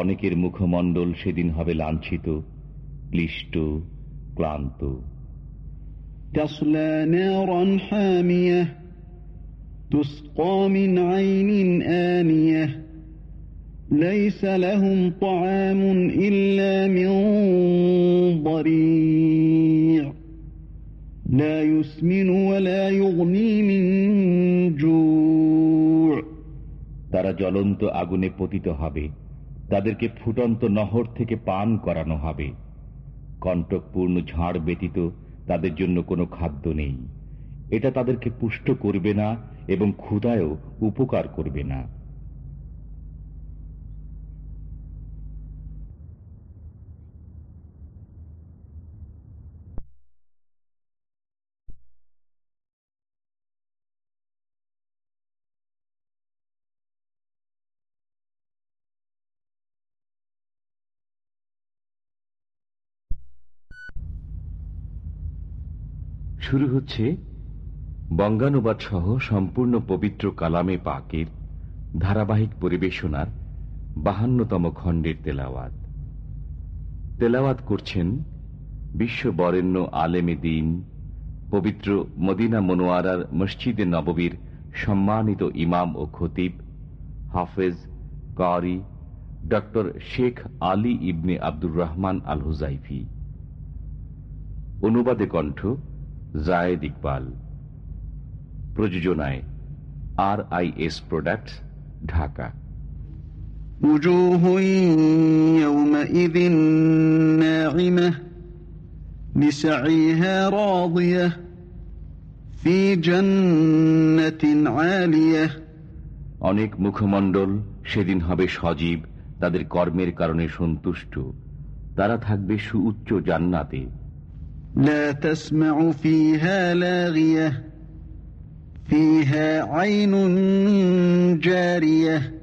অনেকের মুখমণ্ডল সেদিন হবে লাঞ্ছিত ক্লিষ্ট ক্লান্ত تصلى نارا حامية تسقى من عين آنية ليس لهم طعام إلا من ضريع لا يسمن ولا يغني من جوع তারা জ্বলন্ত আগুনে পতিত হবে তাদেরকে ফুটন্ত নহর থেকে পান করানো হবে। কণ্টকপূর্ণ ঝাড় ব্যতীত তাদের জন্য কোনো খাদ্য নেই। এটা তাদেরকে পুষ্ট করবে না এবং ক্ষুদায়ও উপকার করবে না। শুরু হচ্ছে বঙ্গানুবাদ সহ সম্পূর্ণ পবিত্র কালামে পাকের ধারাবাহিক পরিবেশনার বাহান্নতম খণ্ডের তেলাওয়াত। তেলাওয়াত করছেন বিশ্ব বরেণ্য আলেমে দিন, পবিত্র মদিনা মনোয়ারার মসজিদে নববীর সম্মানিত ইমাম ও খতিব হাফেজ কারি doctor Sheikh Ali ibn Abdur Rahman al Hudhaifi অনুবাদে কণ্ঠ জায়েদ ইকবাল প্রযোজনায় R I S products Dhaka وجوه يومئذ ناعمة لسعيها راضية في جنة عالية অনেক মুখমণ্ডল সেদিন হবে সজীব তাদের কর্মের কারণে সন্তুষ্ট তারা থাকবে সুউচ্চ জান্নাতে لا تسمع فيها لاغية فيها عين جارية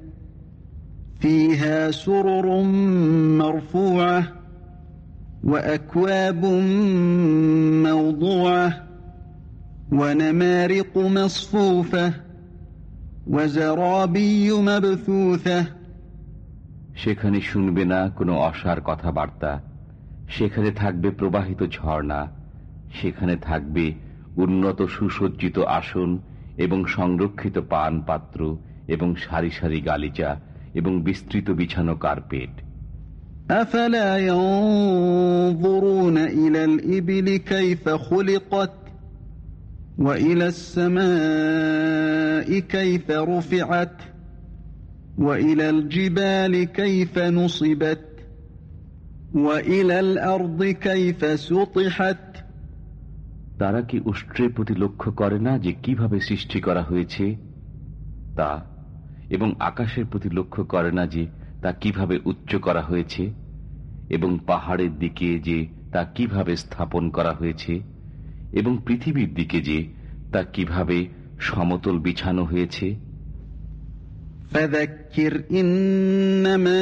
فيها سرر مرفوعة وأكواب موضوعة ونمارق مصفوفة وزرابي مبثوثة সেখানে শুনবে না কোনো অসার কথাবার্তা সেখানে থাকবে প্রবাহিত ঝর্ণা সেখানে থাকবে উন্নত সুসজ্জিত আসন এবং সংরক্ষিত পান পাত্র এবং সারি সারি গালিচা এবং বিস্তৃত বিছানো কার্পেট أفلا ينظرون إلى الإبل كيف خلقت وإلى السماء كيف رفعت وإلى الجبال كيف نصبت তারা কি উষ্ট্রের প্রতি লক্ষ্য করে না যে কিভাবে সৃষ্টি করা হয়েছে তা এবং আকাশের প্রতি লক্ষ্য করে না যে তা কিভাবে উচ্চ করা হয়েছে এবং পাহাড়ের দিকে যে তা কিভাবে স্থাপন করা হয়েছে এবং পৃথিবীর দিকে যে তা কিভাবে সমতল বিছানো হয়েছে فذكر إنما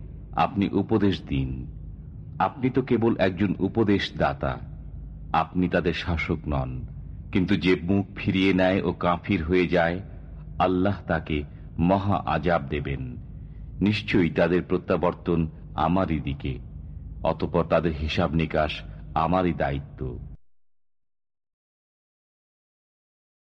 আপনি উপদেশ দিন। আপনি তো কেবল একজন উপদেশদাতা। আপনি তাদের শাসক নন। কিন্তু যে মুখ ফিরিয়ে নেয় ও কাফির হয়ে যায়, আল্লাহ তাকে মহা আজাব দেবেন। নিশ্চয়ই তাদের প্রত্যাবর্তন আমারই দিকে, অতপর তাদের হিসাব নিকাশ আমারই দায়িত্ব।